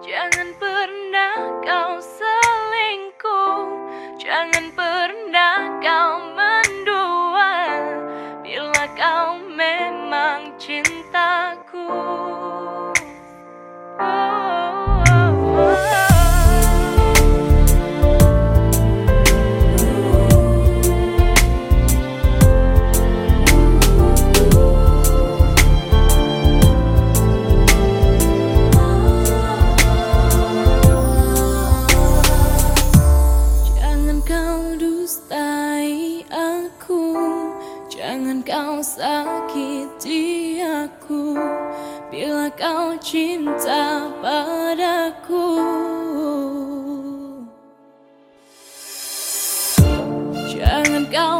Jangan pernah kau selingkuh. Jangan pernah kau hati aku Bila kau cinta padaku. Jangan kau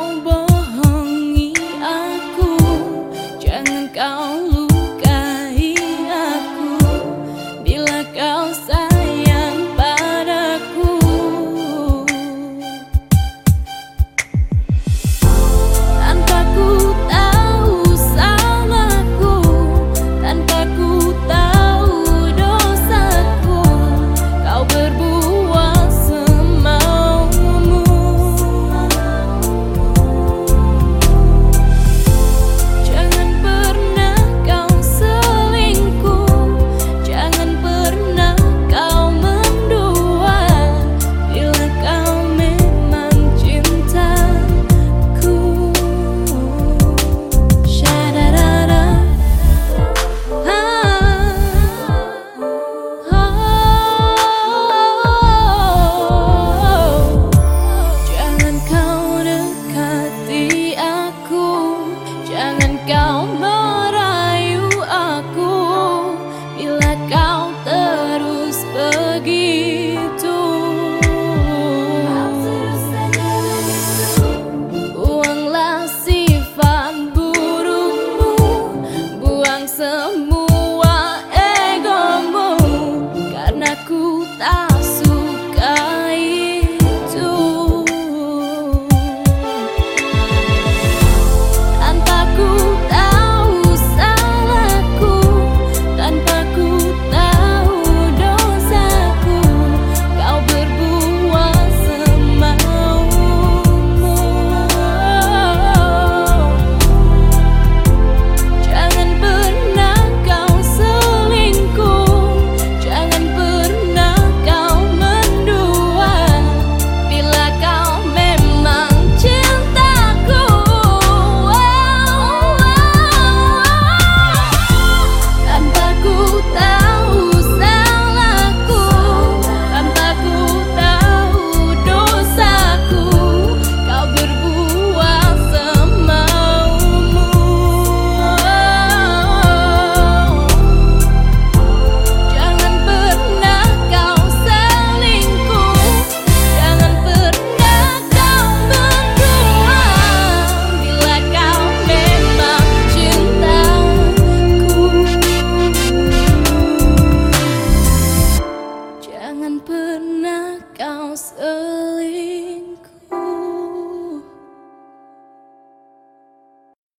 counts early.